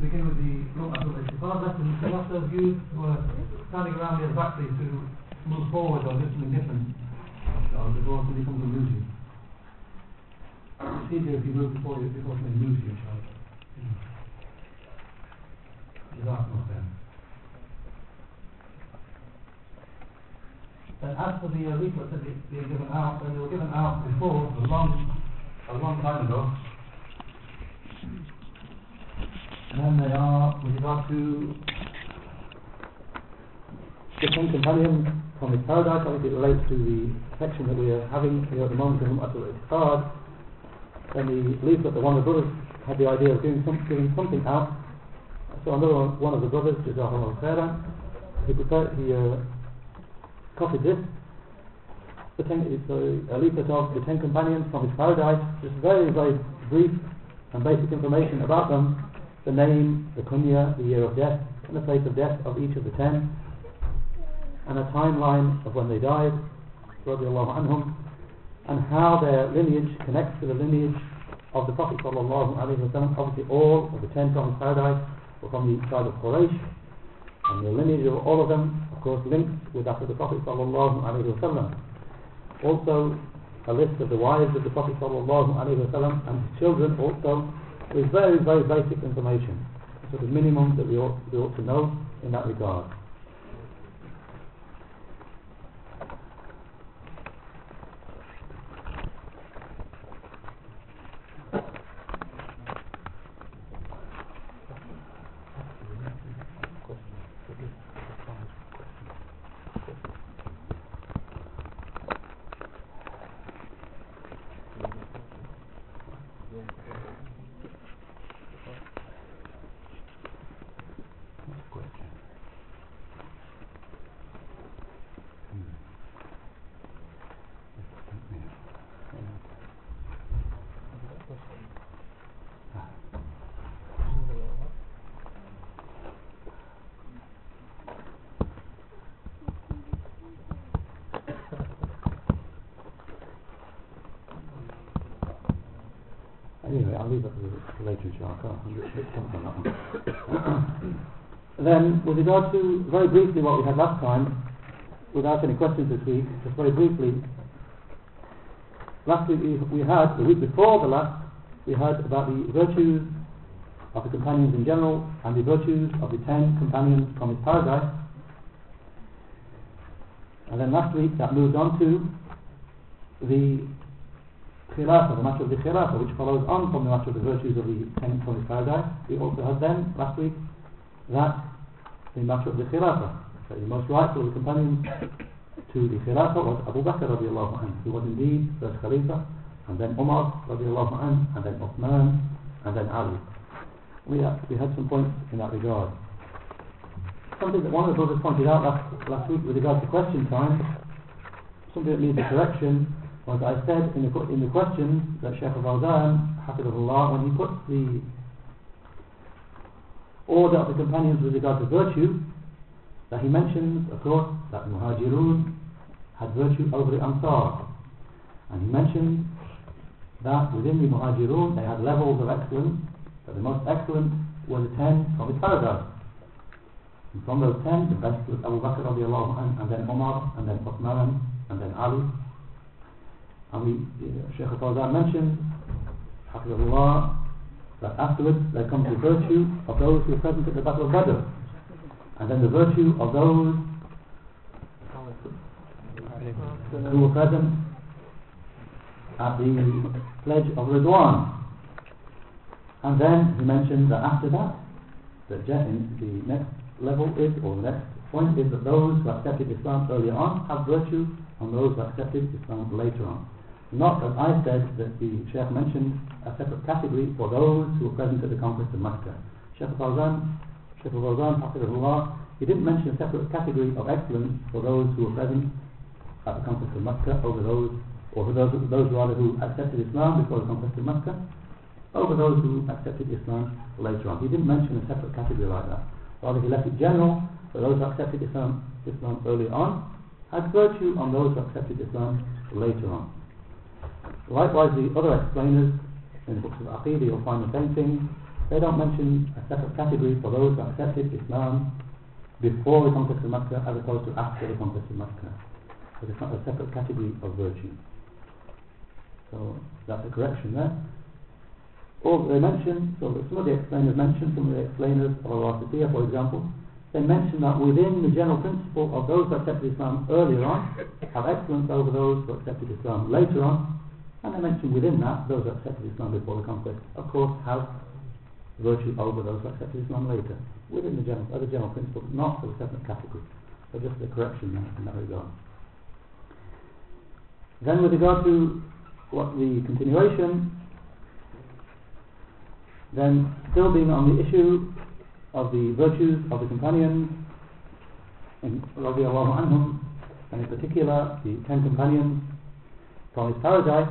begin with the Lum'atul I'tiqad lesson. A lot of you were standing around here exactly to move forward or do something different uh, before somebody comes and moves you. It's easier if you move before, you, before somebody moves you, inshallah. Jazakumullah khair. And as for the uh, leaflets that they- they're given out, when they were given out before, a long, a long time ago, to The Ten Companions from his paradise, obviously it relates to the section that we are having here at the moment in Lum'atul I'tiqad. Then the leaflet that one of the brothers had the idea of doing some, giving something out. So another one, one of the brothers, Jazahullah Khairan, he prepared, he uh, copied this. The ten, it's a, a leaflet of the Ten Companions from his paradise, just very, very brief and basic information about them, the name, the kunya, the year of death, and the place of death of each of the ten and a timeline of when they died, anhum, and how their lineage connects to the lineage of the Prophet sallallahu. Obviously, all of the ten from paradise were from the tribe of Quraysh, and the lineage of all of them, of course, links with that of the Prophet sallallahu. Also, a list of the wives of the Prophet sallallahu and his children also with very, very basic information, sort of minimum that we ought, we ought to know in that regard. I'll leave it for later, that then, with regard to very briefly what we had last time, without any questions this week, just very briefly. Last week we, we had, the week before the last, we had about the virtues of the companions in general and the virtues of the ten companions from his paradise. And then last week that moved on to the Khilafah, the matter of the Khilafah, which follows on from the matter of the virtues of the ten his paradise. We also had then, last week, that the matter of the Khilafah, that the most rightful companions to the Khilafah was Abu Bakr radiallahu anhu, who was indeed first Khalifa, and then Umar radiallahu anhu, and then Uthman, and then Ali. We we had some points in that regard. Something that one of the brothers pointed out last, last week with regard to question time, something that needs a correction, was I said in the, in the question that al-Fawzan, Hafidhullah, when he put the order of the companions with regard to virtue, that he mentions, of course, that Muhajirun had virtue over the Ansar. And he mentioned that within the Muhajirun they had levels of excellence, that the most excellent were the ten from his paradise. And from those ten, the best was Abu Bakr radiallahu anhu, and then Omar, and then Uthman, and then Ali. And we, uh, Shaykh al-Fawzan mentioned, Hafizullah, that afterwards there comes the virtue of those who were present at the Battle of Badr. And then the virtue of those who were present at the pledge of Ridwan. And then he mentioned that after that, the, the next level is, or the next point is that those who accepted Islam earlier on have virtue, and those who accepted Islam later on. Not as I said that the Sheikh mentioned a separate category for those who were present at the conquest of Makkah. Sheikh Fawzan, Sheikh Fawzan, Hafidhullah, he didn't mention a separate category of excellence for those who were present at the conquest of Makkah over those, or for those, those rather who accepted Islam before the conquest of Makkah, over those who accepted Islam later on. He didn't mention a separate category like that. Rather, he left it general for those who accepted Islam, Islam early on, had virtue on those who accepted Islam later on. Likewise, the other explainers in the books of Aqeedah, you'll find the same thing. they don't mention a separate category for those who accepted Islam before the conquest of Mecca as opposed to after the conquest of Mecca. So it's not a separate category of virtue. So that's a correction there. Or they mention, so some of the explainers mention, some of the explainers of Al-Wasitiyah, for example, they mention that within the general principle of those who accepted Islam earlier on have excellence over those who accepted Islam later on, and I mention within that those who accepted Islam before the conquest, of course, have virtue over those who accepted Islam later, within the general, a general principle, not as a separate category. but just a correction in that regard. Then with regard to what the continuation, then still being on the issue of the virtues of the companions, in anhum, and in particular the ten companions from his paradise,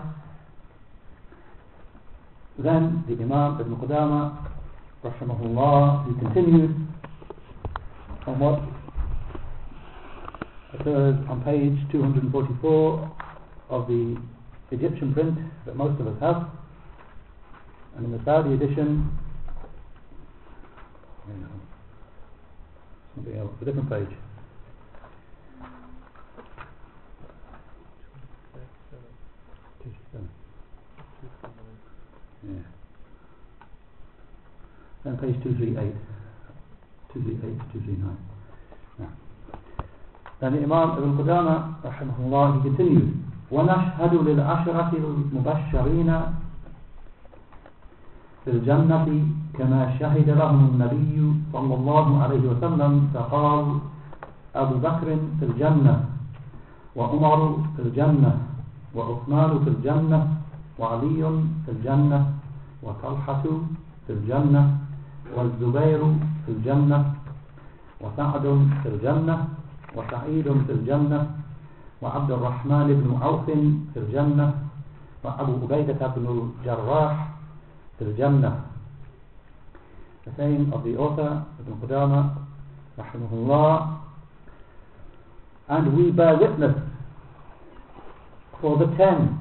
then the Imam Ibn Qudama, rahimahullah, he continues on what occurs on page 244 of the Egyptian print that most of us have, and in the Saudi edition, something else, a different page. Then page 238. 238 239. Yeah. Then Imam Ibn Qudama, rahimahullah, he continues. ونشهد للعشرة المبشرين في الجنة كما شهد لهم النبي صلى الله عليه وسلم فقال أبو بكر في الجنة وعمر في الجنة وعثمان في الجنة وعلي في الجنة وطلحة في الجنة والزبير في الجنة وسعد في الجنة وسعيد في الجنة وعبد الرحمن بن عوف في الجنة وأبو عبيدة بن الجراح في الجنة. The saying of the author Ibn Qudama rahimahullah and we bear witness for the ten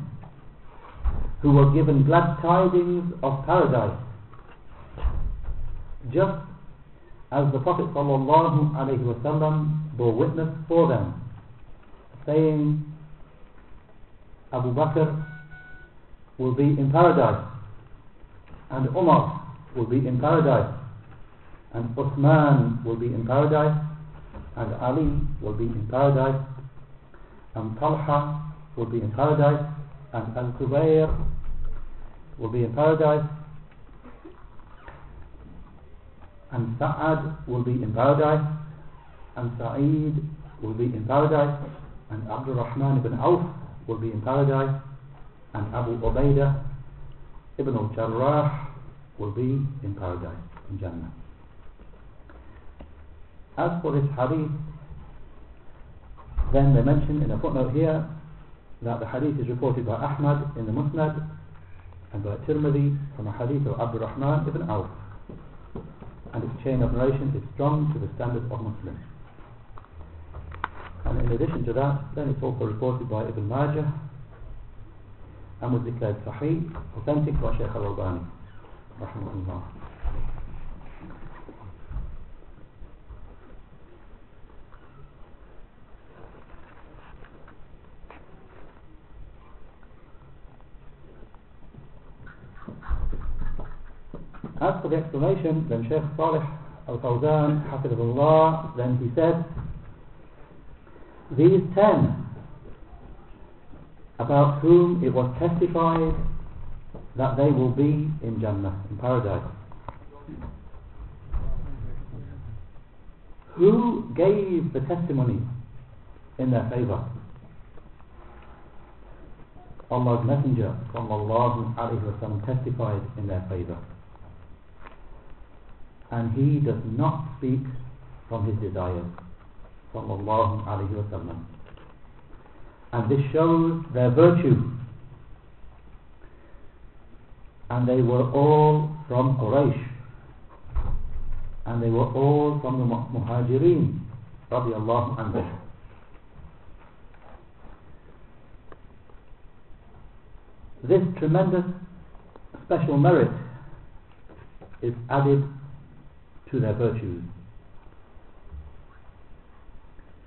who were given glad tidings of paradise. Just as the Prophet wasallam bore witness for them saying Abu Bakr will be in paradise and Umar will be in paradise and Uthman will be in paradise and Ali will be in paradise and Talha will be in paradise and Al-Zubayr will be in paradise. And Sa'ad will be in paradise. And Sa'id will be in paradise. And Abdul Rahman ibn Auf will be in paradise. And Abu Ubaidah ibn al-Jarrah will be in paradise in Jannah. As for this hadith then they mention in a footnote here that the hadith is reported by Ahmad in the Musnad and by Tirmidhi from a hadith of Abdul Rahman ibn Auf and its chain of narration is strong to the standard of Muslims and in addition to that, then it's also reported by Ibn Majah and was declared Sahih, authentic by Shaykh al-Albani. Rahimahullah. As for the explanation, then Shaykh Salih al-Fawzan, Hafidhullah, then he said, these ten about whom it was testified that they will be in Jannah, in paradise. Who gave the testimony in their favor? Allah's Messenger sallallahu alayhi wa sallam testified in their favor. And he does not speak from his desires sallallahu alayhi wa sallam. And this shows their virtue. And they were all from Quraysh. And they were all from the Muhajirin radiallahu anhu. This tremendous special merit is added to their virtues.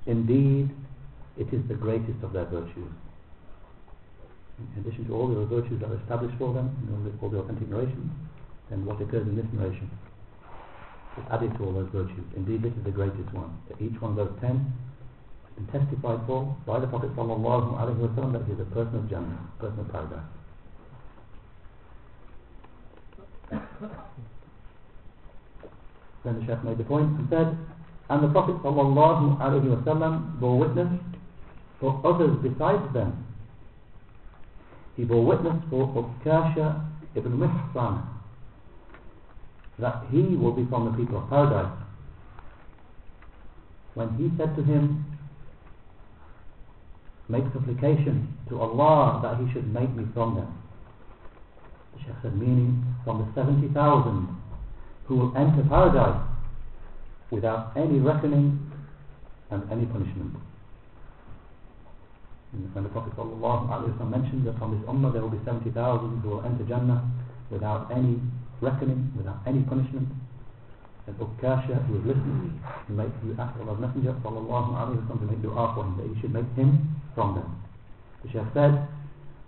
Indeed, it is the greatest of their virtues. In addition to all the virtues that are established for them in all the, all the authentic then what occurs in this narration is added to all those virtues. Indeed, this is the greatest one. That each one of those ten has been testified for by the Prophet sallallahu alaihi wasallam that he is a person of Jannah, a person of paradise. Then the Sheikh made the point and said, and the Prophet wasallam bore witness for others besides them. He bore witness for Ukasha ibn Mihsan that he will be from the people of paradise. When he said to him, make supplication to Allah that he should make me from them. The Shaykh said, meaning from the 70,000 who will enter paradise without any reckoning and any punishment. And the Prophet ﷺ mentioned that from this ummah there will be 70,000 who will enter Jannah without any reckoning, without any punishment. And Ukasha, who was listening, he, make, he asked Allah's Messenger ﷺ to make dua for him, that he should make him from them. The Shaykh said,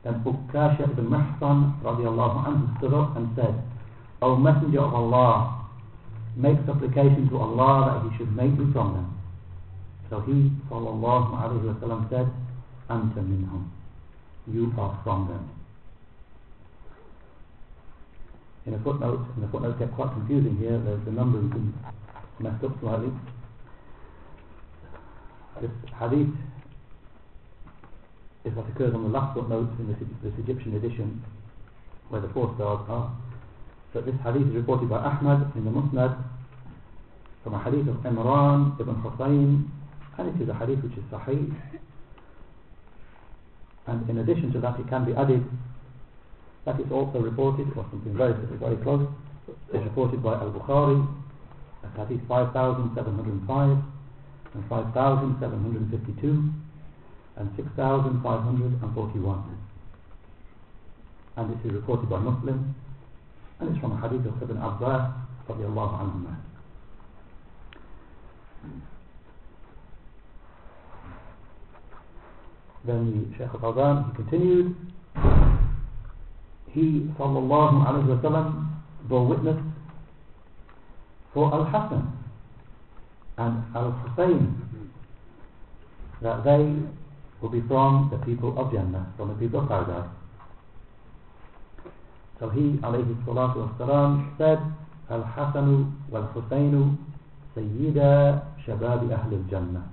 then Ukasha ibn Mihsan radiallahu anhu stood up and said, O Messenger of Allah, make supplication to Allah that He should make me from them. So he, sallallahu alayhi wa said, Anta minhum. You are from them. In a footnote, and the footnote get quite confusing here, there's the numbering been messed up slightly. This hadith is what occurs on the last footnote in this Egyptian edition, where the four stars are. But this hadith is reported by Ahmad in the Musnad from a hadith of Imran ibn Husayn, and it is a hadith which is sahih. And in addition to that, it can be added that is also reported, or something very, very close, is reported by Al-Bukhari, as hadith 5705 and 5752 and 6541. And this is reported by Muslim, and it's from a hadith of Ibn Abbas, radiallahu anhu. Then the Shaykh al-Fawzan, he continued, he, sallallahu alayhi wa sallam, bore witness for Al-Hassan and Al-Hussein that they will be from the people of Jannah, from the people of Paradise. So he, alayhi salatu wasalam, said, Al-Hassanu wal-Husseinu sayyida shababi ahli al-Jannah.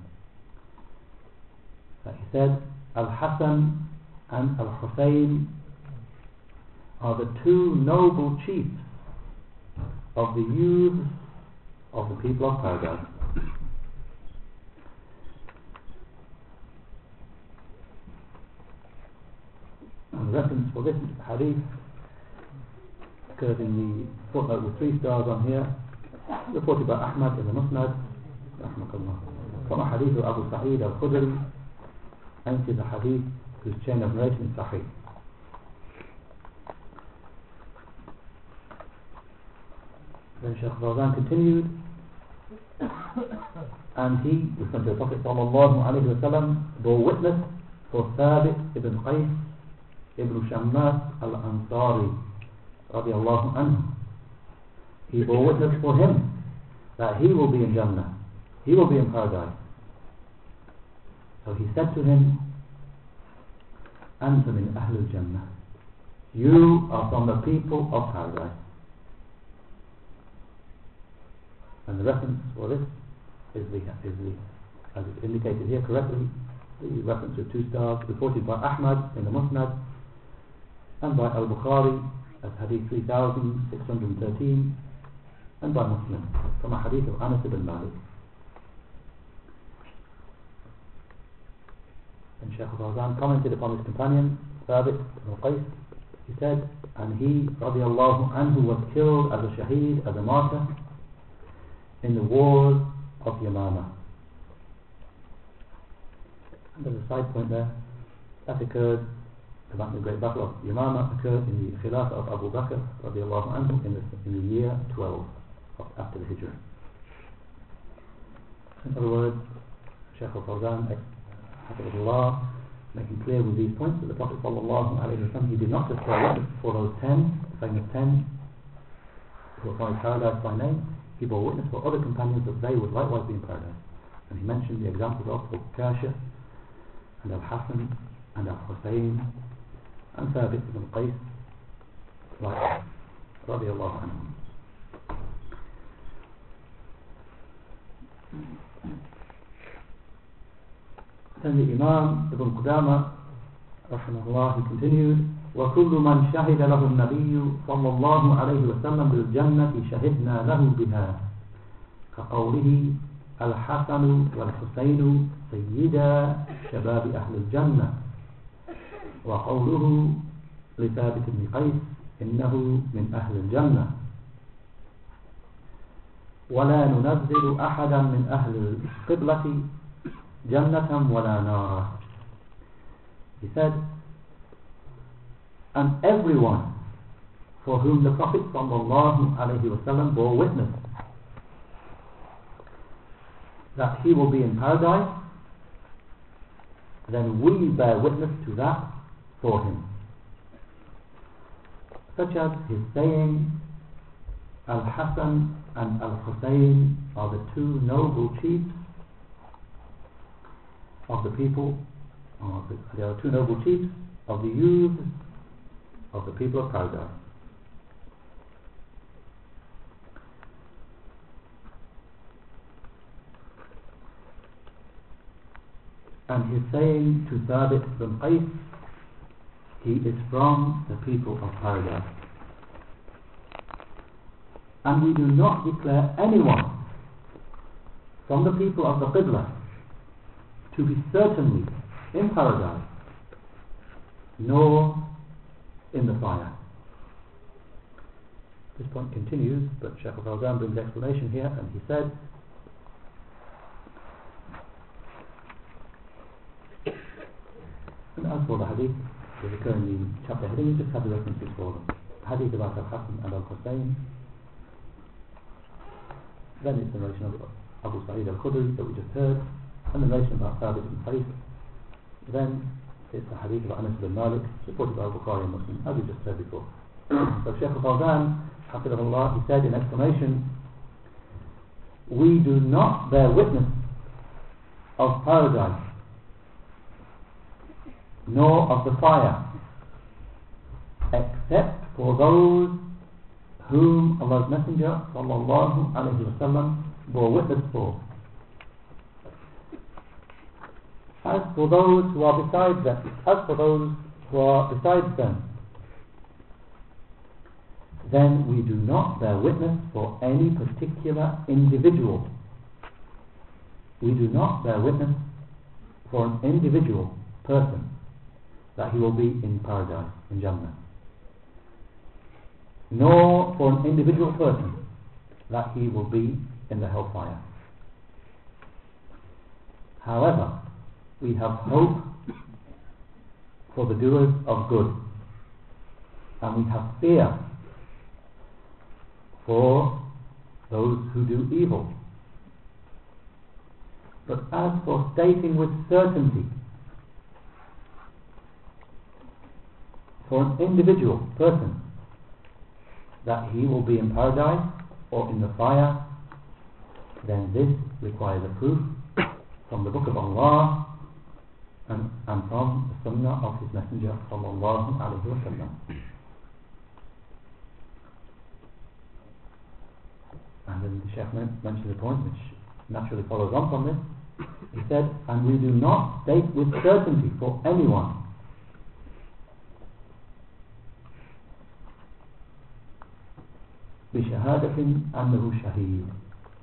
So he said, Al-Hassan and Al-Hussein are the two noble chiefs of the youths of the people of paradise. And the reference for this hadith occurs in the footnote with three stars on here, reported by Ahmad in the Musnad, from a hadith of Abu Sa'id al-Khudri, and it is a hadith whose chain of narration is sahih. Then Shaykh Fawzan continued, and he, to the Prophet sallallahu alayhi wa sallam, bore witness for Thabit ibn Qais ibn Shammas al-Ansari radiallahu anhu. He bore witness for him that he will be in Jannah, he will be in paradise. So he said to him, أنت من أهل الجنة You are from the people of paradise. And the reference for this is the, is the as it's indicated here correctly, the reference of two stars reported by Ahmad in the Musnad and by Al-Bukhari as Hadith 3613 and by Muslim from a Hadith of Anas ibn Malik. And Shaykh Fawzan commented upon his companion, Thabit ibn Qais. He said, and he, radiallahu anhu, was killed as a shaheed, as a martyr, in the wars of Yamama. And there's a side point there. That occurred battle, the great battle of Yamama occurred in the Khilafah of Abu Bakr radiallahu anhu in the, in the year 12 of, after the Hijrah. In other words, Shaykh al-Fawzan, eh, Hafidullah, making clear with these points that the Prophet sallallahu alayhi wa he did not just witness for those ten, the famous ten who were promised paradise by name, he bore witness for other companions that they would likewise be in paradise. And he mentioned the examples of Kasha and Al-Hasan and Al-Hussein and Thabit ibn Qais like radiallahu anhum. Then the Imam Ibn Qudama rahimahullah he continued وكل من شهد له النبي صلى الله عليه وسلم بالجنة شهدنا له بها كقوله الحسن والحسين سيدا شباب أهل الجنة وقوله لثابت بن قيس إنه من أهل الجنة ولا ننزل أحدا من أهل القبلة جنة ولا نارا He said, and everyone for whom the Prophet sallallahu alaihi wasallam bore witness that he will be in paradise, then we bear witness to that for him. Such as his saying, Al-Hassan and Al-Hussein are the two noble chiefs of the people, or the, are two noble chiefs of the youths of the people of paradise. And he's saying to Thabit bin Qais, he is from the people of paradise. And we do not declare anyone from the people of the Qibla to be certainly in paradise, nor in the fire. This point continues, but Shaykh al-Fawzan brings explanation here, and he said, and as for the hadith, they occur in the chapter heading, we just have the references for them. Hadith about Al-Hasan and Al-Hussein, then it's the narration of Abu Sa'id al-Khudri that we just heard, and the narration about Thabit ibn Qais, then it's the hadith of Anas bin Malik, supported by Bukhari and Muslim, as we just heard before. so Shaykh al-Fawzan, Hafidahullah, he said in explanation, we do not bear witness of paradise, nor of the fire, except for those whom Allah's Messenger sallallahu alayhi wasallam bore witness for. As for those who are besides them, as for those who are besides them, then we do not bear witness for any particular individual. We do not bear witness for an individual person that he will be in paradise, in Jannah. Nor for an individual person that he will be in the hellfire. However, we have hope for the doers of good and we have fear for those who do evil. But as for stating with certainty for an individual person that he will be in paradise or in the fire, then this requires a proof from the Book of Allah and, and from the Sunnah of His Messenger sallallahu alayhi wa sallam. And then the Shaykh mentioned a point which naturally follows on from this. He said, and we do not state with certainty for anyone بشهادة أنه شهيد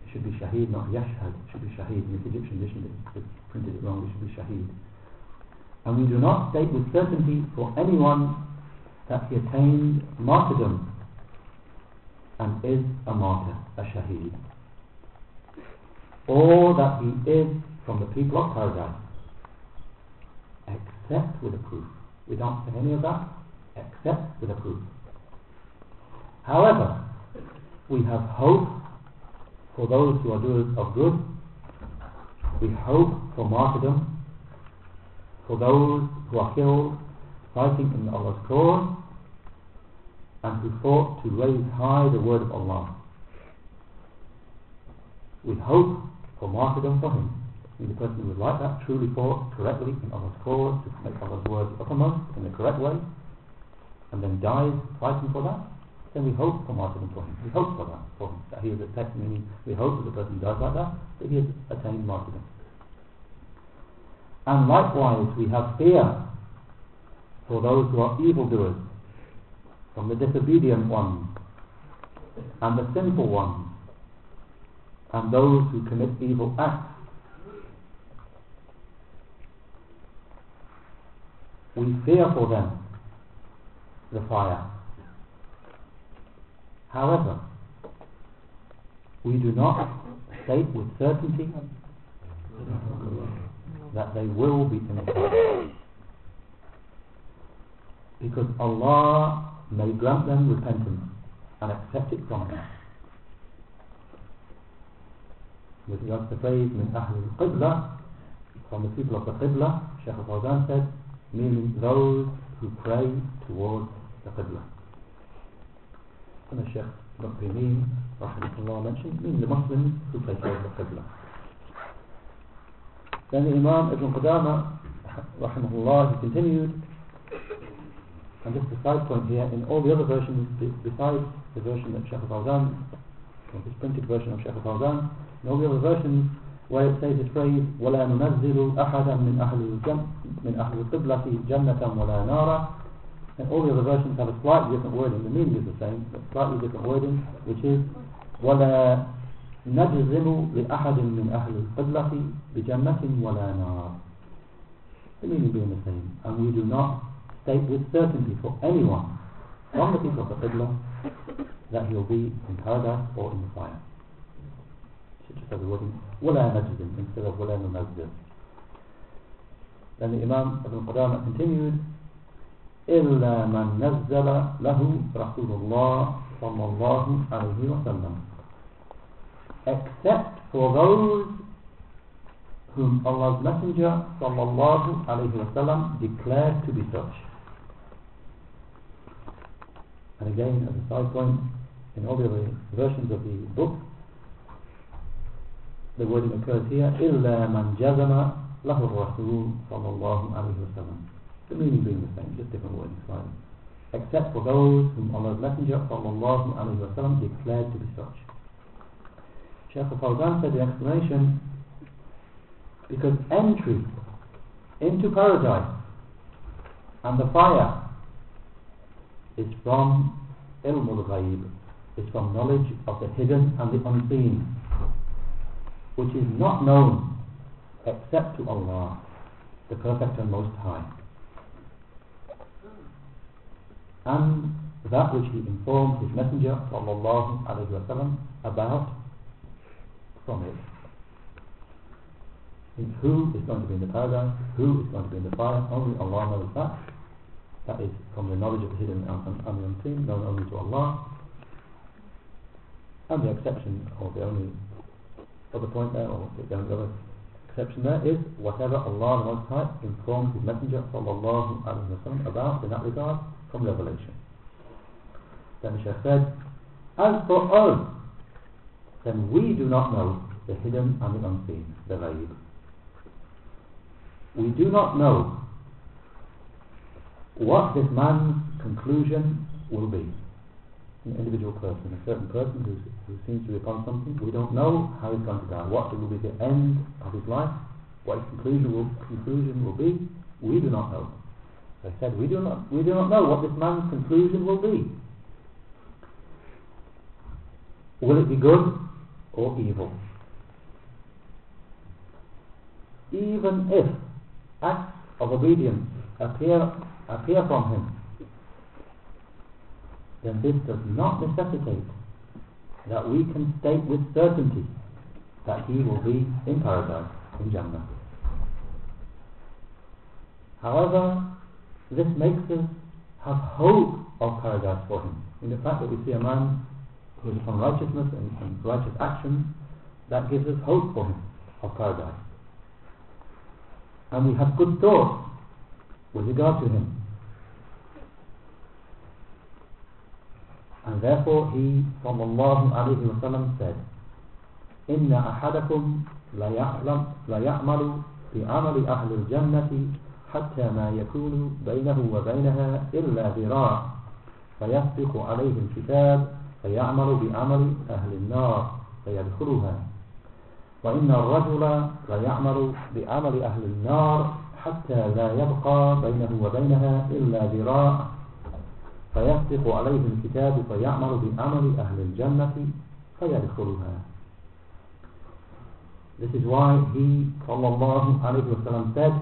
it should be shaheed not yashhad it should be shaheed in the Egyptian edition they printed it wrong it should be shaheed and we do not state with certainty for anyone that he attained martyrdom and is a martyr, a shaheed or that he is from the people of paradise except with a proof We don't say any of that except with a proof. However, we have hope for those who are doers of good. We hope for martyrdom for those who are killed fighting in Allah's cause and who fought to raise high the word of Allah. We hope for martyrdom for him. And the person who was like that truly fought correctly in Allah's cause to make Allah's word uppermost in the correct way and then dies fighting for that, then we hope for for him. We hope for him. That he is attacked, meaning we hope that the person does like that, that he has attained martyrdom. And likewise we have fear for those who are evildoers, from the disobedient ones and the sinful ones, and those who commit evil acts. We fear for them the fire. However, we do not state with certainty that they will be fire. Because Allah may grant them repentance and accept it from them. With regards to the phrase, min ahl al-qibla, from the people of the qibla, Shaykh al-Fawzan said, meaning those who pray towards the qibla. The Shaykh Dr. Yameen, rahimahullah, mentioned, meaning the Muslims who the qibla. Then the Imam Ibn Qudama, rahimahullah, he continued, and just a side point here, in all the other versions, besides the version that Shaykh al-Fawzan, this printed version of Shaykh al-Fawzan, in all the other versions where it says this phrase ولا ننزل أحدا من من أهل القبلة جنة ولا نارا and all the other versions have a slightly different wording the meaning is the same but slightly different wording which is ولا نجزم لأحد من أهل القبلة بجنة ولا نار the meaning being the same and we do not state with certainty for anyone from the people of the Qibla that he'll be in paradise or in the fire should just have the wording ولا نجزم instead of ولا ننزل then the Imam Ibn Qudamah continued إلا من نزل له رسول الله صلى الله عليه وسلم except for those whom Allah's Messenger صلى الله عليه وسلم declared to be such and again as a side point in all the other versions of the book the wording occurs here إلا من جزم له الرسول صلى الله عليه وسلم the meaning being the same just different wording slightly except for those whom Allah's Messenger صلى الله عليه وسلم declared to be such Shaykh al-Fawzan said the explanation because entry into paradise and the fire is from ilm al-ghaib is from knowledge of the hidden and the unseen which is not known except to Allah, the Perfect and Most High. and that which He informed His Messenger sallallahu about from it. Who is going to be in the paradise, who is going to be in the fire, only Allah knows that. That is from the knowledge of the hidden and, the unseen, known only to Allah. And the exception, or the only other point there, or the only other exception there is whatever Allah the Most High informs His Messenger sallallahu about in that regard from revelation. Then the Shaykh said, As for us, then we do not know the hidden and the unseen, the ghaib. We do not know what this man's conclusion will be an individual person, a certain person who, who seems to be upon something. We don't know how he's going to die, what will be the end of his life, what his conclusion will, conclusion will be. We do not know. I said, we do not, we do not know what this man's conclusion will be. Will it be good or evil? Even if acts of obedience appear, appear from him then this does not necessitate that we can state with certainty that he will be in paradise, in Jannah. However, this makes us have hope of paradise for him. In the fact that we see a man who is upon righteousness and, and righteous actions, that gives us hope for him of paradise. And we have good thoughts with regard to him. And therefore he, sallallahu alayhi wa sallam, said, إن أحدكم ليعلم ليعمل بعمل أهل الجنة حتى ما يكون بينه وبينها إلا ذراع. فيسبق عليه الكتاب فيعمل بعمل أهل النار فيدخلها. وإن الرجل ليعمل بعمل أهل النار حتى لا يبقى بينه وبينها إلا ذراع. فيسبق عليه الكتاب فيعمل بعمل أهل الجنة فيدخلها. This is why he, sallallahu alayhi wa sallam, said,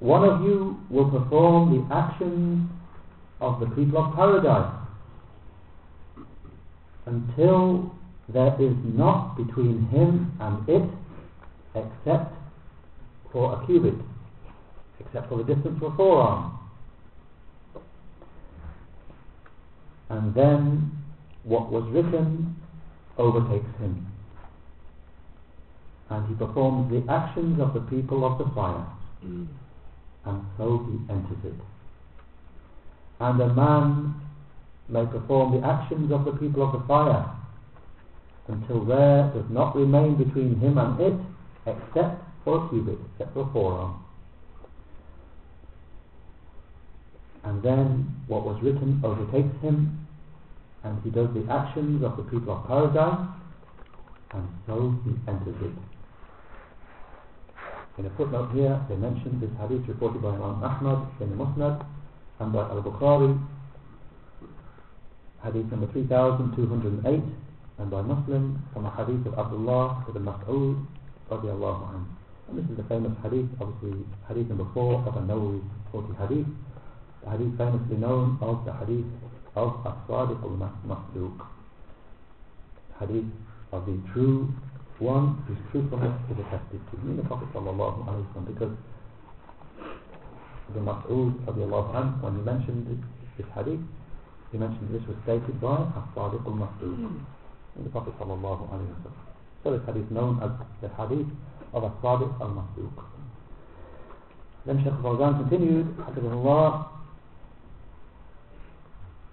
One of you will perform the actions of the people of paradise until there is not between him and it except for a cubit, except for the distance of a forearm. And then what was written overtakes him. And he performs the actions of the people of the fire. Mm. And so he enters it. And a man may perform the actions of the people of the fire until there does not remain between him and it except for a cubit, except for a forearm. And then what was written overtakes him, and he does the actions of the people of paradise, and so he enters it. In a footnote here, they mention this hadith reported by Imam Ahmad in the Musnad and by Al-Bukhari, hadith number 3208, and by Muslim from a hadith of Abdullah ibn Mas'ud radiallahu anhu. And this is the famous hadith, obviously hadith number 4 of An-Nawawi 40 hadith, the hadith famously known as the hadith of As-Sadiq al-Masduq, hadith of the true one whose truthfulness is attested to. Meaning the Prophet sallallahu because the Mas'ud radiallahu when he mentioned this, hadith, he mentioned this was stated by As-Sadiq al-Masduq the Prophet sallallahu alayhi wa sallam. So this hadith known as the hadith of As-Sadiq al-Masduq. Then Shaykh Fawzan continued, Hafizullah,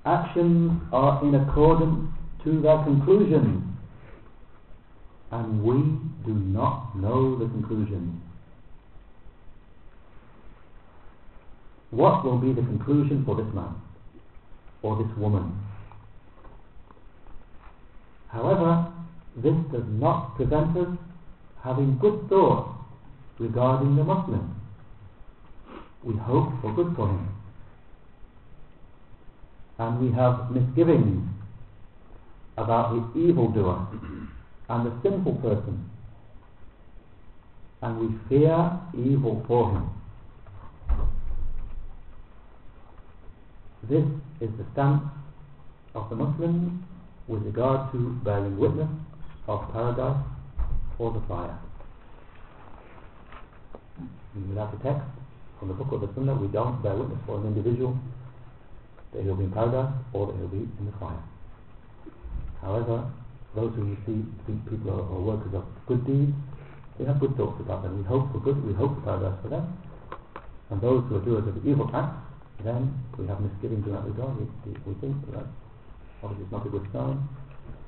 actions are in accordance to their conclusions and we do not know the conclusion. What will be the conclusion for this man or this woman? However, this does not prevent us having good thoughts regarding the Muslim. We hope for good for him. And we have misgivings about the evildoer and the sinful person. And we fear evil for him. This is the stance of the Muslims with regard to bearing witness of paradise or the fire. Without the text from the book of the Sunnah, we don't bear witness for an individual that he'll be in paradise or that he'll be in the fire. However, those who see people are, are workers of good deeds, we have good thoughts about them. We hope for good, we hope for paradise for them. And those who are doers of evil acts, then we have misgivings in that regard. We, we, think that obviously it's not a good sign,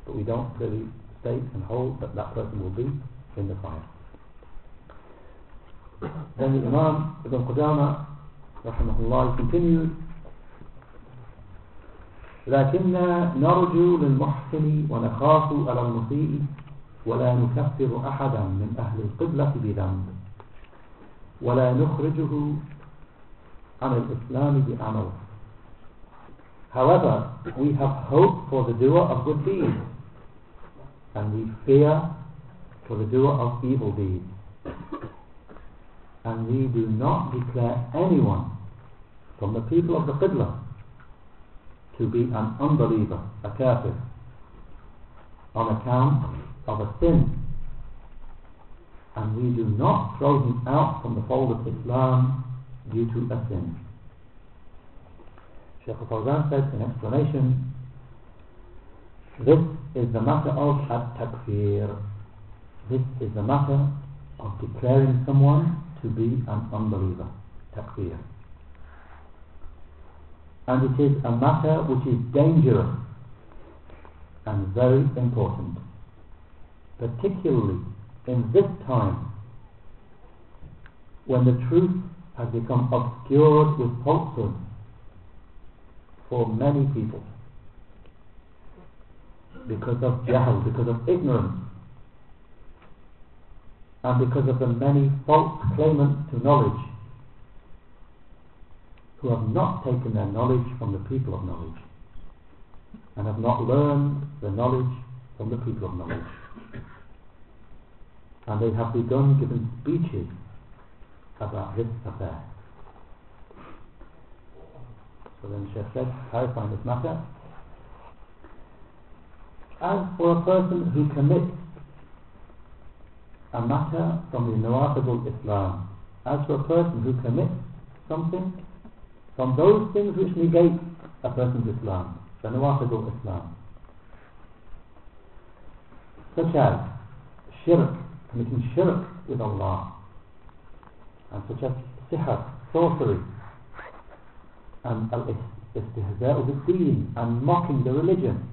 but we don't really state and hold that that person will be in the fire. then the Imam Ibn Qudama rahimahullah continued لكننا نرجو للمحسن ونخاف على المسيء ولا نكفر أحدا من أهل القبلة بذنب ولا نخرجه عن الإسلام بعمل However, we have hope for the doer of good deeds, and we fear for the doer of evil deeds. And we do not declare anyone from the people of the Qibla to be an unbeliever, a kafir, on account of a sin. And we do not throw him out from the fold of Islam due to a sin. Shaykh al-Fawzan said in explanation, this is the matter of at-takfir. This is the matter of declaring someone to be an unbeliever. Takfir. And it is a matter which is dangerous and very important, particularly in this time when the truth has become obscured with falsehood for many people because of jahl, because of ignorance and because of the many false claimants to knowledge who have not taken their knowledge from the people of knowledge and have not learned the knowledge from the people of knowledge. And they have begun giving speeches about this affair. So then Sheikh said clarifying this matter as for a person who commits a matter from the Nawaqid al-Islam as for a person who commits something from those things which negate a person's Islam the Nawaqid al-Islam such as shirk committing shirk with Allah. And such as sihr, sorcery. And al-istihza'u bid-deen and mocking the religion.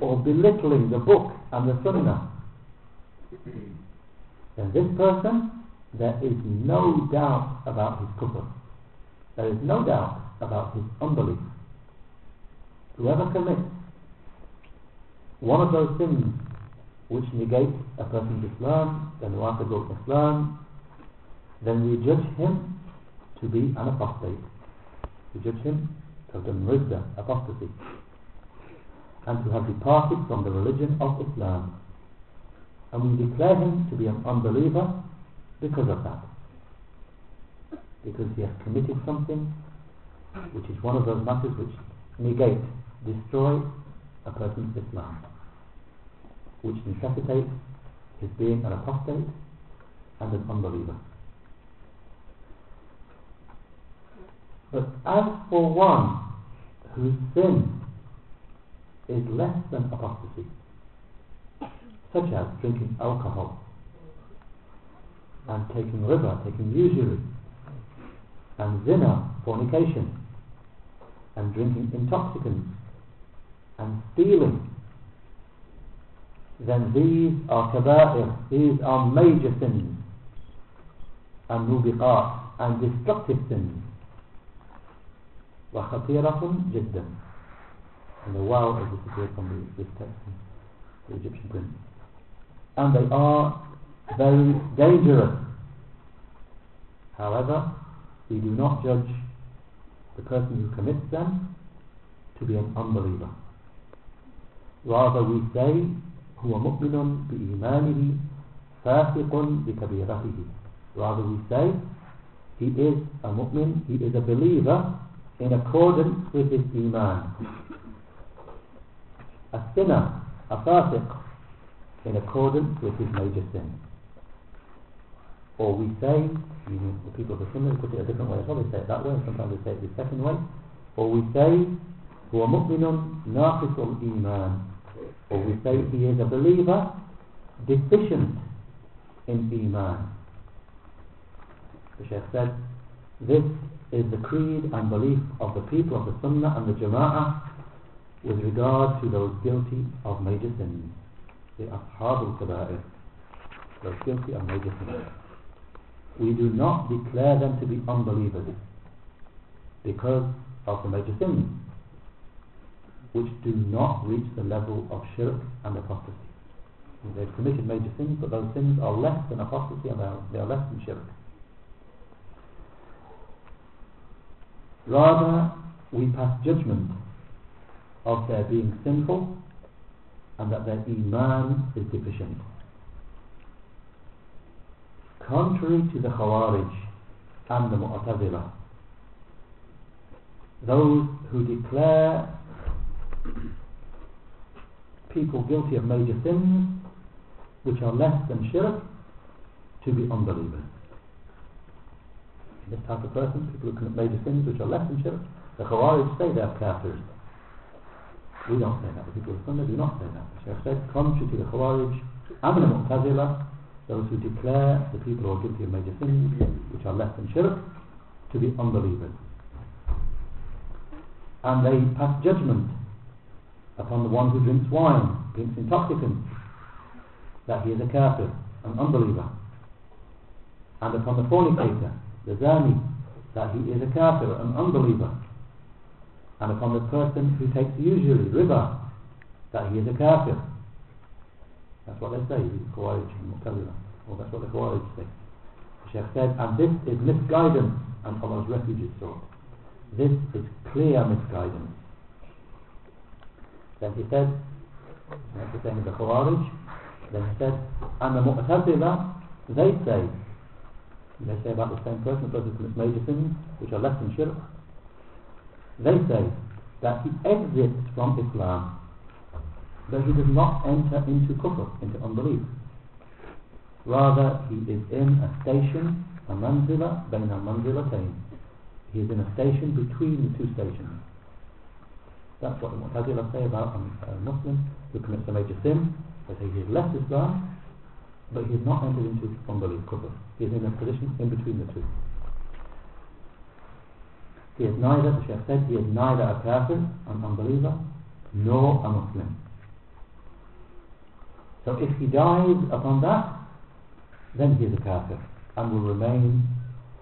Or belittling the book and the sunnah. Then this person there is no doubt about his kufr. There is no doubt about his unbelief. Whoever commits one of those things which negate a person's Islam then the Nawaqid Islam then we judge him to be an apostate. We judge him to have done ridda, apostasy and to have departed from the religion of Islam. And we declare him to be an unbeliever because of that. Because he has committed something which is one of those matters which negate, destroy a person's Islam. Which necessitates his being an apostate and an unbeliever. But as for one whose sin is less than apostasy, such as drinking alcohol and taking riba, taking usury, and zina, fornication, and drinking intoxicants, and stealing, then these are kaba'ir, these are major sins, and mubiqat, and destructive sins. وخطيرة جدا and the wow has disappeared from the, this text the Egyptian print and they are very dangerous however we do not judge the person who commits them to be an unbeliever rather we say هو مؤمن بإيمانه فاسق بكبيرته rather we say he is a mu'min he is a believer in accordance with his iman a sinner, a fasiq, in accordance with his major sin. Or we say, meaning the people of the Sunnah put it a different way as well, they say it that way, sometimes they say it the second way, or we say, هو مؤمن ناقص الإيمان or we say he is a believer deficient in Iman. The Shaykh said, this is the creed and belief of the people of the Sunnah and the Jama'ah with regard to those guilty of major sins, the Ashab al-Kaba'ir, those guilty of major sins. We do not declare them to be unbelievers because of the major sins, which do not reach the level of shirk and apostasy. They've committed major sins, but those sins are less than apostasy and they are less than shirk. Rather, we pass judgment of their being sinful and that their iman is deficient. Contrary to the Khawarij and the Mu'tazila, those who declare people guilty of major sins which are less than shirk to be unbelievers. this type of person, people who commit major sins which are less than shirk, the Khawarij say they are. We don't say that. The people of Sunnah do not say that. The Shaykh said, contrary to the Khawarij and the Mu'tazila, those who declare the people who are guilty of major sins which are less than shirk to be unbelievers. And they pass judgment upon the one who drinks wine, drinks intoxicants, that he is a kafir, an unbeliever. And upon the fornicator, the zani, that he is a kafir, an unbeliever. And upon the person who takes usury, riba, that he is a kafir. That's what they say, the Khawarij and Mu'tazila. Well, that's what the Khawarij say. The Sheikh said, and this is misguidance, and Allah's refuge is sought. This is clear misguidance. Then he said, that's the same as the Khawarij, then he said, and the Mu'tazila, they say, they say about the same person, the person commits major sins, which are less than shirk, they say that he exits from Islam, but he does not enter into kufr, into unbelief. Rather, he is in a station, a manzila, bayna manzilatayn. He is in a station between the two stations. That's what the Mu'tazila say about a Muslim who commits a major sin. They say he has left Islam, but he has not entered into unbelief, kufr. He is in a position in between the two. He is neither, the Shaykh said, he is neither a kafir, an unbeliever, nor a Muslim. So if he dies upon that, then he is a kafir and will remain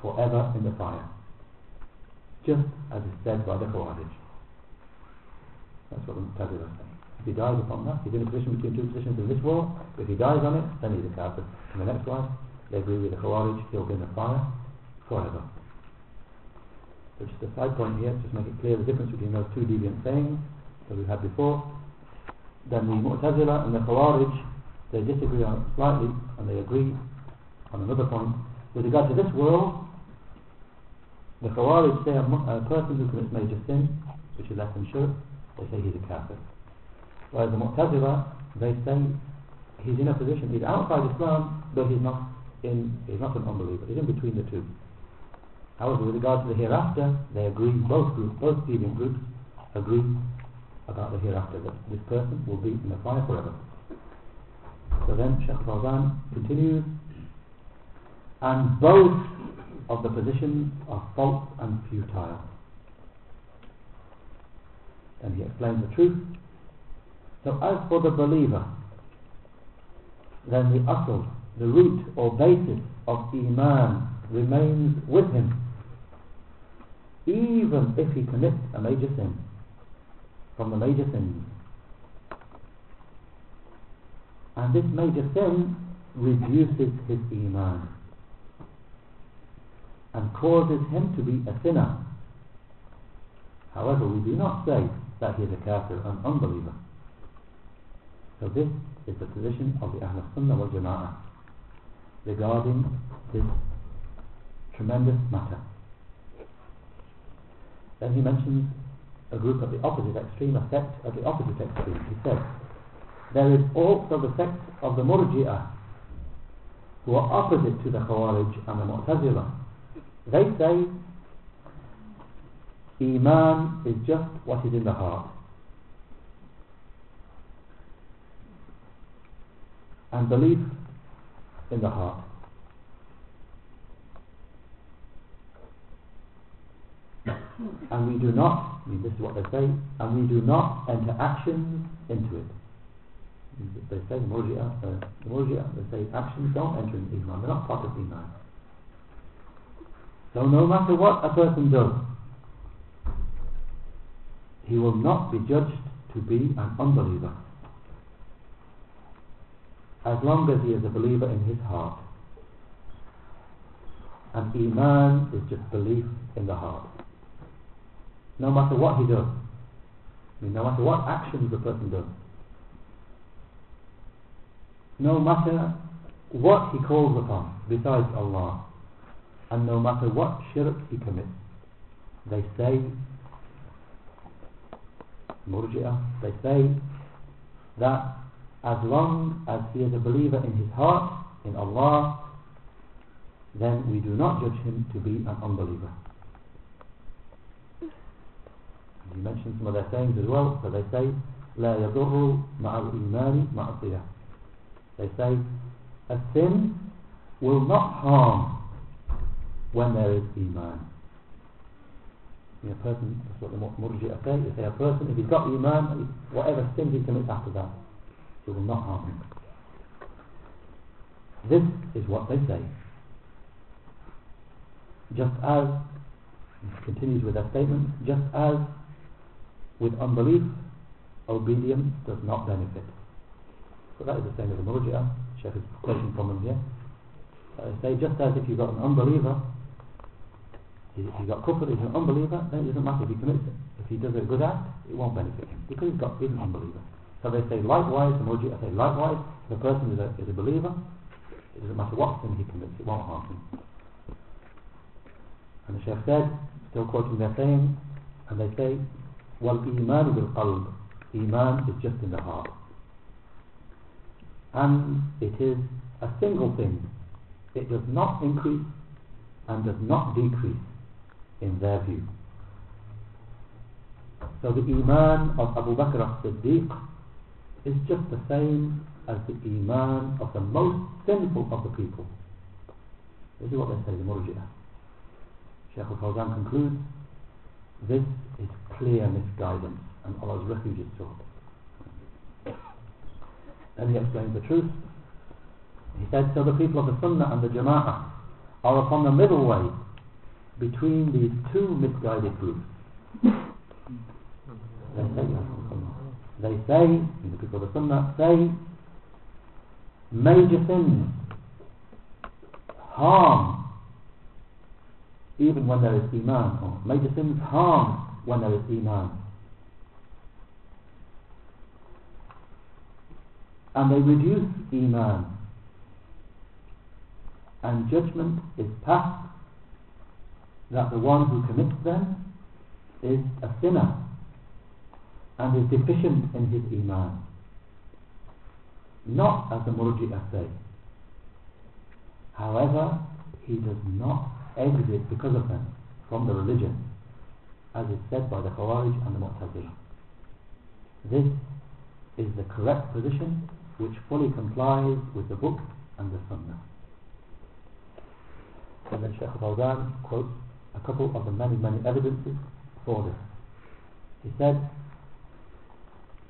forever in the fire. Just as is said by the Khawarij. That's what the Mu'tazila say. If he dies upon that, he's in a position between two positions in this world. If he dies on it, then he's a kafir. In the next life, they agree with the Khawarij, he'll be in the fire forever. So just a side point here, just make it clear the difference between those two deviant sayings that we had before. Then the Mu'tazila and the Khawarij, they disagree on slightly, and they agree on another point. With regard to this world, the Khawarij say a, person who commits major sin, which is less than shirk, they say he's a kafir. Whereas the Mu'tazila, they say he's in a position, he's outside Islam, but he's not in, he's not an unbeliever. He's in between the two. However, with regard to the hereafter, they agree, both groups, both deviant groups, agree about the hereafter, that this person will be in the fire forever. So then Shaykh continues, and both of the positions are false and futile. And he explains the truth. So as for the believer, then the asl, the root or basis of Iman remains with him even if he commits a major sin from the major sins. And this major sin reduces his Iman and causes him to be a sinner. However, we do not say that he is a kafir, an unbeliever. So this is the position of the Ahl Sunnah wal Jama'ah regarding this tremendous matter. Then he mentions a group at the opposite extreme, a sect at the opposite extreme. He said, there is also the sect of the Murji'ah, who are opposite to the Khawarij and the Mu'tazila. They say, Iman is just what is in the heart. And belief in the heart. and we do not, I mean this is what they say, and we do not enter actions into it. They say, Murji'ah, uh, Murji'ah, they say actions don't enter in Iman, they're not part of Iman. So no matter what a person does, he will not be judged to be an unbeliever as long as he is a believer in his heart. And Iman is just belief in the heart no matter what he does. No matter what actions the person does No matter what he calls upon besides Allah. And no matter what shirk he commits. They say, Murji'ah, they say that as long as he is a believer in his heart, in Allah, then we do not judge him to be an unbeliever. You mentioned some of their sayings as well, so they say, لا يضر مع الإيمان معصية. they say, a sin will not harm when there is Iman. You know, a person, that's what the Murji'ah say, they say a person, if he's got Iman, whatever sin he commits after that, it will not harm him. This is what they say. Just as, continues with their statement, just as with unbelief, obedience does not benefit. So that is the same as the Murji'ah. Sheikh is quoting from him here. Uh, say just as if you've got an unbeliever, if you've got kufr, he's an unbeliever, then it doesn't matter if he commits it. If he does a good act, it won't benefit him because he's got he's an unbeliever. So they say likewise, the Murji'ah say likewise, if a person is a, is a believer, it doesn't matter what sin he commits, it won't harm him. And the sheikh said, still quoting their saying, and they say, Well, Iman will qalb. Iman is just in the heart. And it is a single thing. It does not increase and does not decrease in their view. So the Iman of Abu Bakr as-Siddiq is just the same as the Iman of the most sinful of the people. This is what they say, the Murji'ah. Shaykh al-Fawzan concludes, this is clear misguidance and Allah's refuge is sought. And he explained the truth. He said, so the people of the Sunnah and the Jama'ah are upon the middle way between these two misguided groups. They say, they say, the people of the Sunnah say, major sins harm even when there is Iman, or major sins harm when there is Iman. And they reduce Iman. And judgment is passed that the one who commits them is a sinner and is deficient in his Iman. Not as the Murji'ah say. However, he does not exit because of them from the religion, as is said by the Khawarij and the Mu'tazila. This is the correct position which fully complies with the book and the Sunnah. And then Shaykh Fawzan quotes a couple of the many, many evidences for this. He said,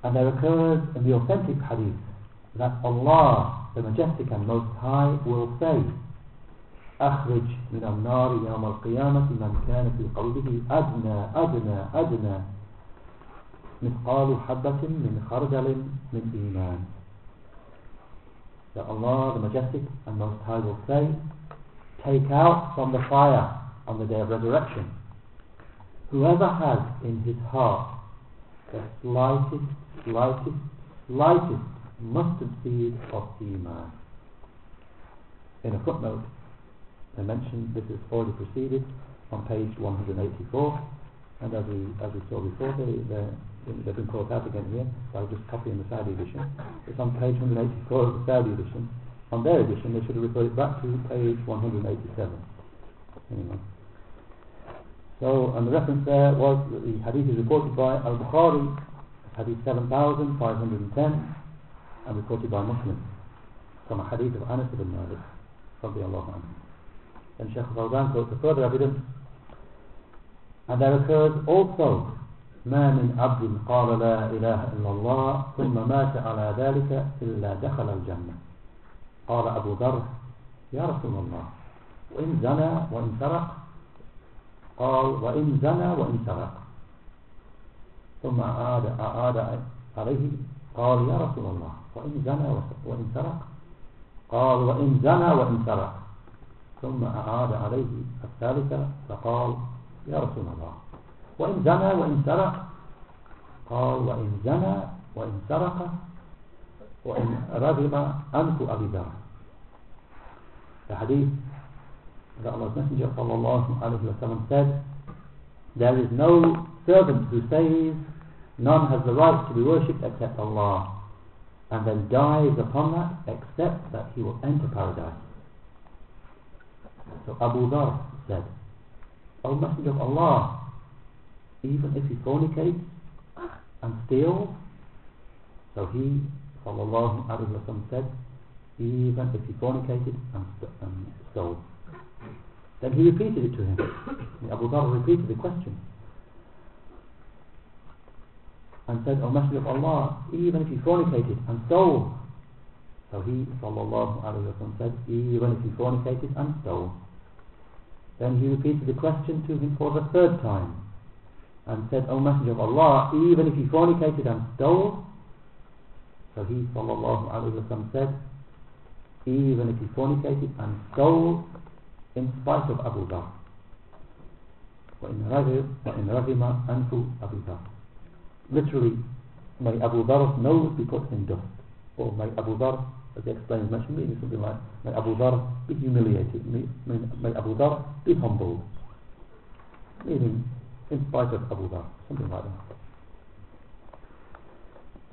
and there occurs in the authentic hadith that Allah, the Majestic and Most High, will say, أخرج من النار يوم القيامة من كان في قلبه أدنى أدنى أدنى مثقال حبة من خردل من إيمان that Allah the Majestic and Most High will say Take out from the fire on the day of resurrection whoever has in his heart the slightest, slightest, slightest mustard seed of Iman. In a footnote, I mentioned this is already preceded on page 184 and as we, as we saw before they, they've been called out again here. So I'll just copy in the Saudi edition. It's on page 184 of the Saudi edition. On their edition they should have referred it back to page 187 anyway. So and the reference there was that the hadith is reported by Al-Bukhari hadith 7510 and reported by Muslim from a hadith of Anas ibn Malik radiallahu anhu. And Sheikh Fawzan quotes a further evidence and there occurs also ما من عبد قال لا إله إلا الله ثم مات على ذلك إلا دخل الجنة. قال أبو ذر يا رسول الله وإن زنى وإن سرق؟ قال وإن زنى وإن سرق. ثم أعاد, أعاد عليه قال يا رسول الله وإن زنى وإن سرق؟ قال وإن زنى وإن سرق. ثم أعاد عليه الثالثة فقال يا رسول الله وإن زنى وإن سرق قال وإن زنى وإن سرق وإن رغم أنف أبي ذر hadith that Allah's Messenger sallallahu alayhi wa sallam said There is no servant who says none has the right to be worshipped except Allah and then dies upon that except that he will enter paradise So Abu Dhar said, O Messenger of Allah, even if he fornicates and steals, so he, sallallahu alayhi wa sallam, said, even if he fornicated and, st- and stole. Then he repeated it to him. Abu Dhar repeated the question and said, O Messenger of Allah, even if he fornicated and stole. So he, sallallahu alayhi wa sallam, said, even if he fornicated and stole. Then he repeated the question to him for the third time and said, O Messenger of Allah, even if he fornicated and stole. So he, sallallahu alayhi wa sallam, said, even if he fornicated and stole in spite of Abu Dhar. وإن رغم وإن رغم أنف أبي ذر literally may Abu Dhar's nose be put in dust or may Abu Dhar as they explain mention meaning something like may Abu Dhar be humiliated may, may, may Abu Dhar be humbled meaning in spite of Abu Dhar something like that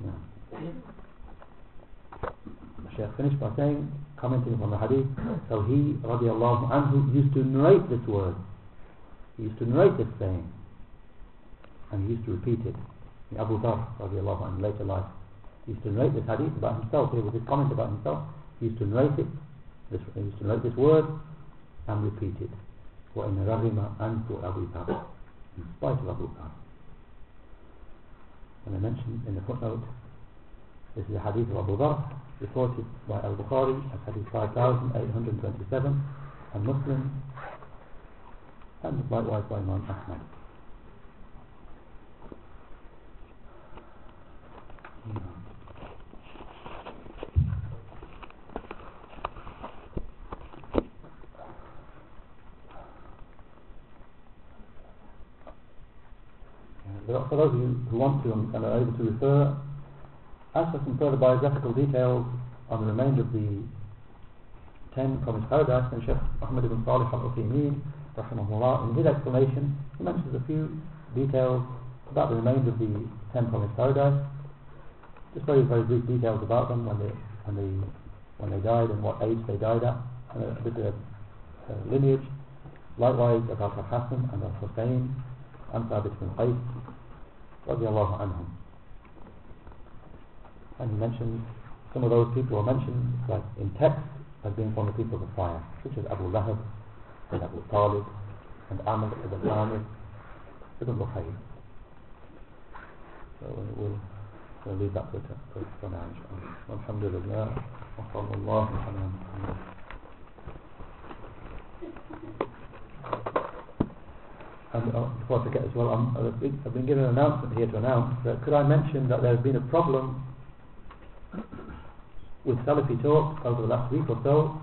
yeah. Shaykh finished by saying commenting on the hadith so he radiallahu anhu used to narrate this word he used to narrate this saying and he used to repeat it Abu Dhar radiallahu anhu in later life he used to narrate this hadith about himself here with his comment about himself he used to narrate it this, he used to narrate this word and repeat it وَإِنَّ رَغِمَ أَنْفُ أَبِي ذَرٍ in spite of Abu Dhar and I mentioned in the footnote this is a hadith of Abu Dhar reported by Al-Bukhari as hadith 5827 and Muslim and likewise by Imam Ahmad hmm. For those of you who want to and are able to refer, as for some further biographical details on the remainder of the ten promised paradise, then Sheikh Muhammad ibn Salih al-Uthaymeen, rahimahullah, in his explanation, he mentions a few details about the remainder of the ten promised paradise. Just very, very brief details about them when they, when they, when they died and what age they died at, and a bit of uh, lineage. Likewise about Al-Hassan and Al-Hussein and Thabit bin Qais, radiallahu anhum. And he mentions some of those people are mentioned like in text as being from the people of the fire, such as Abu Lahab and Abu Talib and Amr ibn Amir ibn Luhayy. So we'll, we'll leave that for, for, now, inshallah. Alhamdulillah, wa sallallahu ala Muhammad. And uh, before I forget as well, I'm, I've, been, given an announcement here to announce that could I mention that there has been a problem with Salafi talk over the last week or so.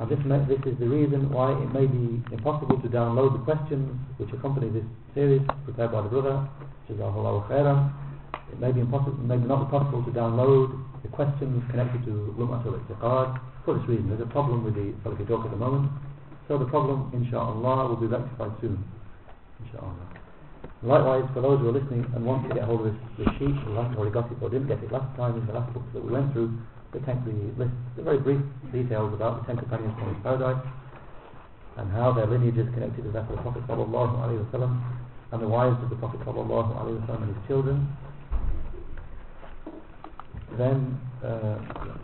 And this, may, this is the reason why it may be impossible to download the questions which accompany this series prepared by the brother, Jazakallahu khairan. It may be impossible, not be possible to download the questions connected to Lum'at al-I'tiqad for this reason. There's a problem with the Salafi talk at the moment. So the problem, inshallah, will be rectified soon. Inshallah. Likewise, for those who are listening and want to get hold of this, this sheet, who haven't already got it or didn't get it last time in the last books that we went through, they take the list, the very brief details about the ten companions from his paradise and how their lineage is connected to that of the Prophet sallallahu and the wives of the Prophet sallallahu alaihi wasallam and his children. Then uh,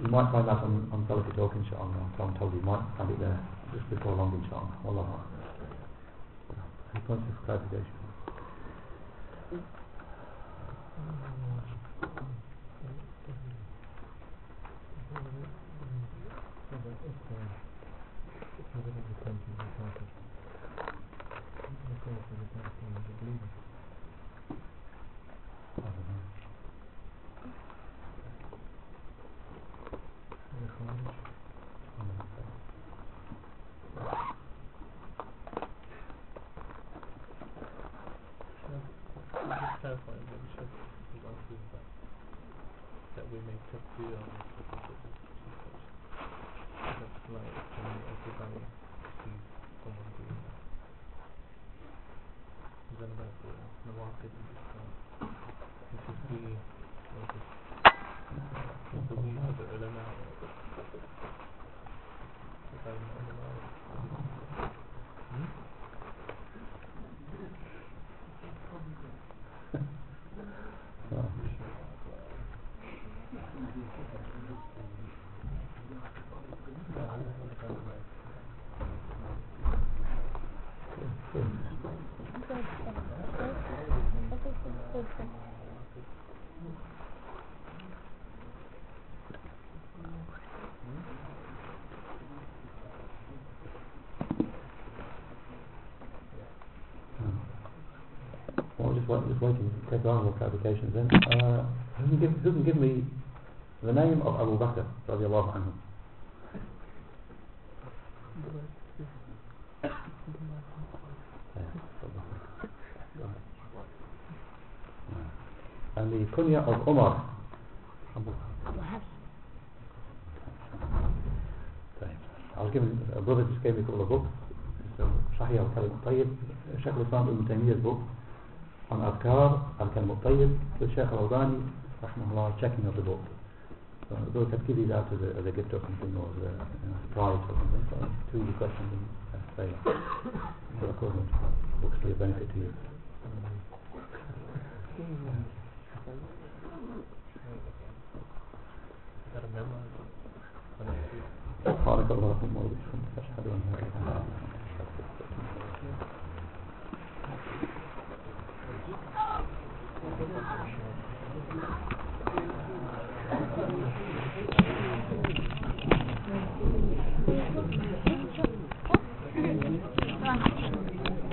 you might find that on, on Salafi Talk inshallah. Tom told you, you might find it there just before long inshallah. Wallahu Any points of clarification? clarify what the Sheikh was asking that that we make tafsir on the specific research. That's like when everybody sees someone doing that. Then about the Nawaqid and Islam. Which is the what is the we of the ulama If I'm on the line. Hmm? Right. Good. Just this one can take long with clarifications then. Uh, who, can give, who can give me the name of Abu Bakr radiallahu anhu? and the kunya of Umar I'll give a brother just gave me a couple of books. So Sahih al-Talib Tayyib Shaykh al-Islam ibn Taymiyyah's book. On Adkar, al-Kalim al-Tayyib, with Shaykh al-Awdani, rahmahullah, checking of the book. So those that give these out as a, as a gift or something, or as a, you know, prize or something. So two easy questions and uh, say, so of course, books will be a benefit to you. سبحانك اللهم وبحمدك أشهد أن لا إله إلا أنت